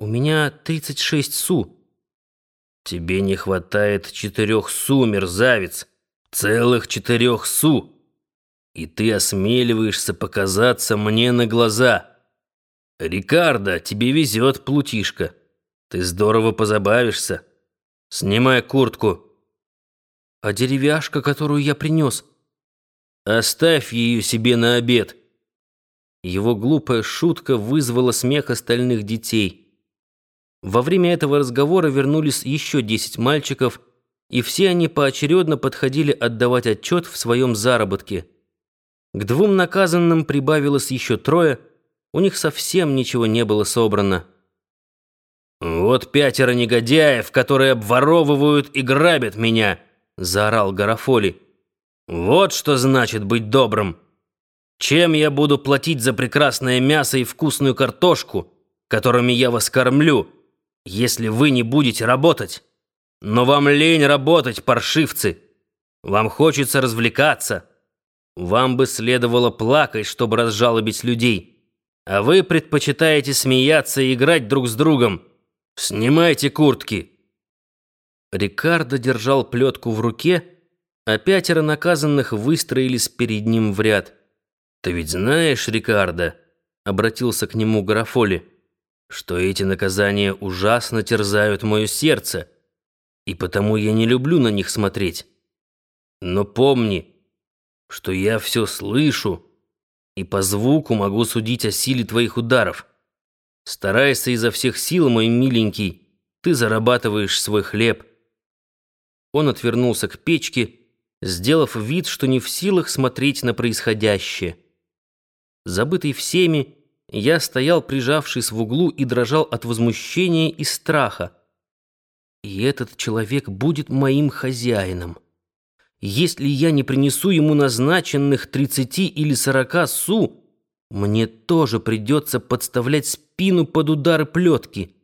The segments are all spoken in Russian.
У меня 36 су. Тебе не хватает четырех су, мерзавец. Целых четырех су. И ты осмеливаешься показаться мне на глаза. Рикардо, тебе везет, плутишка. Ты здорово позабавишься. Снимай куртку. А деревяшка, которую я принес? Оставь ее себе на обед. Его глупая шутка вызвала смех остальных детей. Во время этого разговора вернулись еще десять мальчиков, и все они поочередно подходили отдавать отчет в своем заработке. К двум наказанным прибавилось еще трое, у них совсем ничего не было собрано. «Вот пятеро негодяев, которые обворовывают и грабят меня!» — заорал Гарафоли. «Вот что значит быть добрым! Чем я буду платить за прекрасное мясо и вкусную картошку, которыми я вас кормлю?» Если вы не будете работать. Но вам лень работать, паршивцы. Вам хочется развлекаться. Вам бы следовало плакать, чтобы разжалобить людей. А вы предпочитаете смеяться и играть друг с другом. Снимайте куртки. Рикардо держал плетку в руке, а пятеро наказанных выстроились перед ним в ряд. «Ты ведь знаешь, Рикардо?» — обратился к нему Гарафоли что эти наказания ужасно терзают мое сердце, и потому я не люблю на них смотреть. Но помни, что я все слышу, и по звуку могу судить о силе твоих ударов. Старайся изо всех сил, мой миленький, ты зарабатываешь свой хлеб. Он отвернулся к печке, сделав вид, что не в силах смотреть на происходящее. Забытый всеми, я стоял, прижавшись в углу, и дрожал от возмущения и страха. И этот человек будет моим хозяином. Если я не принесу ему назначенных тридцати или сорока су, мне тоже придется подставлять спину под удары плетки.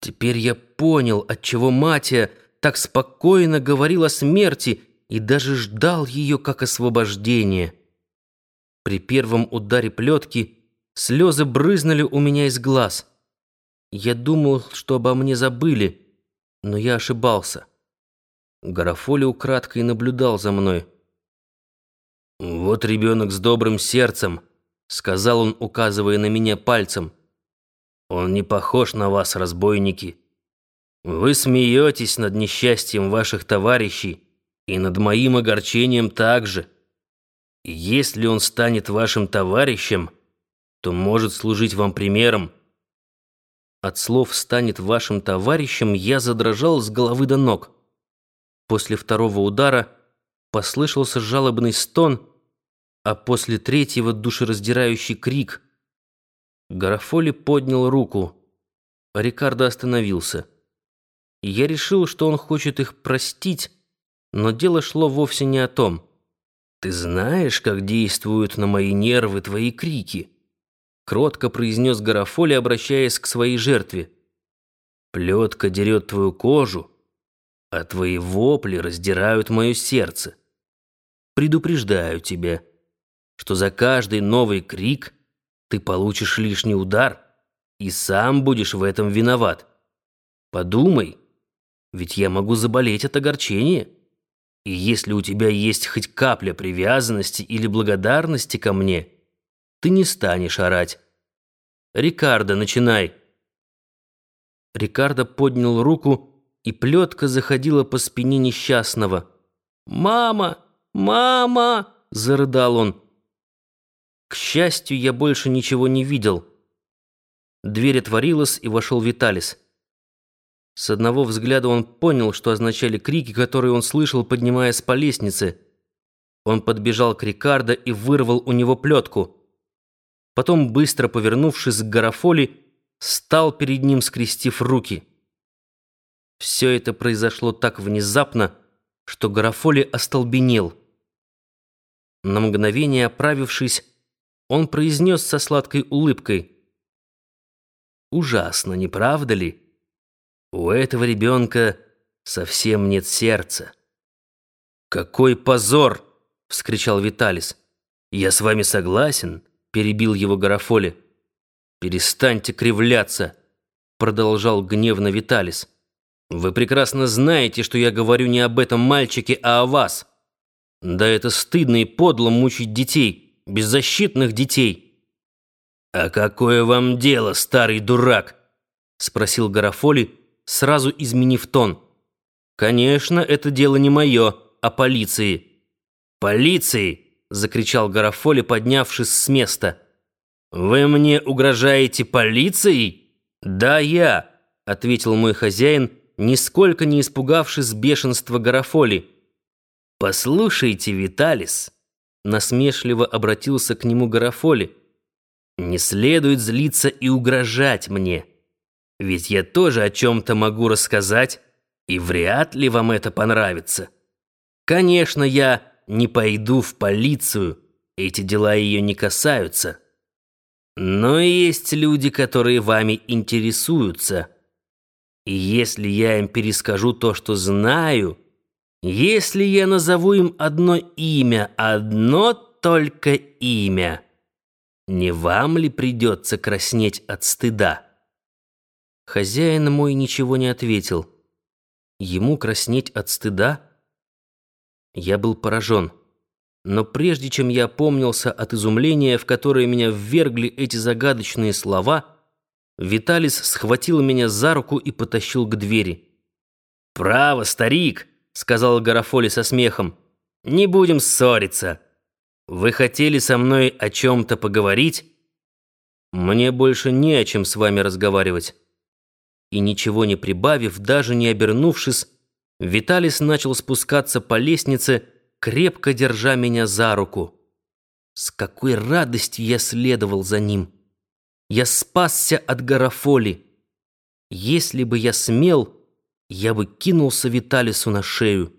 Теперь я понял, отчего Матия так спокойно говорил о смерти и даже ждал ее как освобождения. При первом ударе плетки Слезы брызнули у меня из глаз. Я думал, что обо мне забыли, но я ошибался. Гарафоли украдкой наблюдал за мной. «Вот ребенок с добрым сердцем», — сказал он, указывая на меня пальцем. «Он не похож на вас, разбойники. Вы смеетесь над несчастьем ваших товарищей и над моим огорчением также. Если он станет вашим товарищем, — то может служить вам примером. От слов «станет вашим товарищем» я задрожал с головы до ног. После второго удара послышался жалобный стон, а после третьего душераздирающий крик. Гарафоли поднял руку. Рикардо остановился. Я решил, что он хочет их простить, но дело шло вовсе не о том. «Ты знаешь, как действуют на мои нервы твои крики?» Кротко произнес Гарафоли, обращаясь к своей жертве. «Плетка дерет твою кожу, а твои вопли раздирают мое сердце. Предупреждаю тебя, что за каждый новый крик ты получишь лишний удар и сам будешь в этом виноват. Подумай, ведь я могу заболеть от огорчения. И если у тебя есть хоть капля привязанности или благодарности ко мне — ты не станешь орать. Рикардо, начинай. Рикардо поднял руку, и плетка заходила по спине несчастного. «Мама! Мама!» — зарыдал он. К счастью, я больше ничего не видел. Дверь отворилась, и вошел Виталис. С одного взгляда он понял, что означали крики, которые он слышал, поднимаясь по лестнице. Он подбежал к Рикардо и вырвал у него плетку. Потом, быстро повернувшись к Гарафоли, стал перед ним, скрестив руки. Все это произошло так внезапно, что Гарафоли остолбенел. На мгновение оправившись, он произнес со сладкой улыбкой. «Ужасно, не правда ли? У этого ребенка совсем нет сердца». «Какой позор!» — вскричал Виталис. «Я с вами согласен» перебил его Гарафоли. «Перестаньте кривляться. продолжал гневно Виталис. Вы прекрасно знаете, что я говорю не об этом мальчике, а о вас. Да это стыдно и подло мучить детей, беззащитных детей. А какое вам дело, старый дурак? спросил Гарафоли, сразу изменив тон. Конечно, это дело не мое, а полиции. Полиции! Закричал Гарафоли, поднявшись с места. Вы мне угрожаете полицией? Да я, ответил мой хозяин нисколько не испугавшись бешенства Гарафоли. «Послушайте, Виталис», — насмешливо обратился к нему Гарафоли, «не следует злиться и угрожать мне, ведь я тоже о чем-то могу рассказать, и вряд ли вам это понравится. Конечно, я не пойду в полицию, эти дела ее не касаются. Но есть люди, которые вами интересуются». И если я им перескажу то, что знаю, если я назову им одно имя, одно только имя, не вам ли придется краснеть от стыда? Хозяин мой ничего не ответил. Ему краснеть от стыда? Я был поражен. Но прежде чем я опомнился от изумления, в которое меня ввергли эти загадочные слова, Виталис схватил меня за руку и потащил к двери. «Право, старик!» — сказал Гарафоли со смехом. «Не будем ссориться. Вы хотели со мной о чем-то поговорить?» «Мне больше не о чем с вами разговаривать». И ничего не прибавив, даже не обернувшись, Виталис начал спускаться по лестнице, крепко держа меня за руку. С какой радостью я следовал за ним! Я спасся от Гарафоли. Если бы я смел, я бы кинулся Виталису на шею.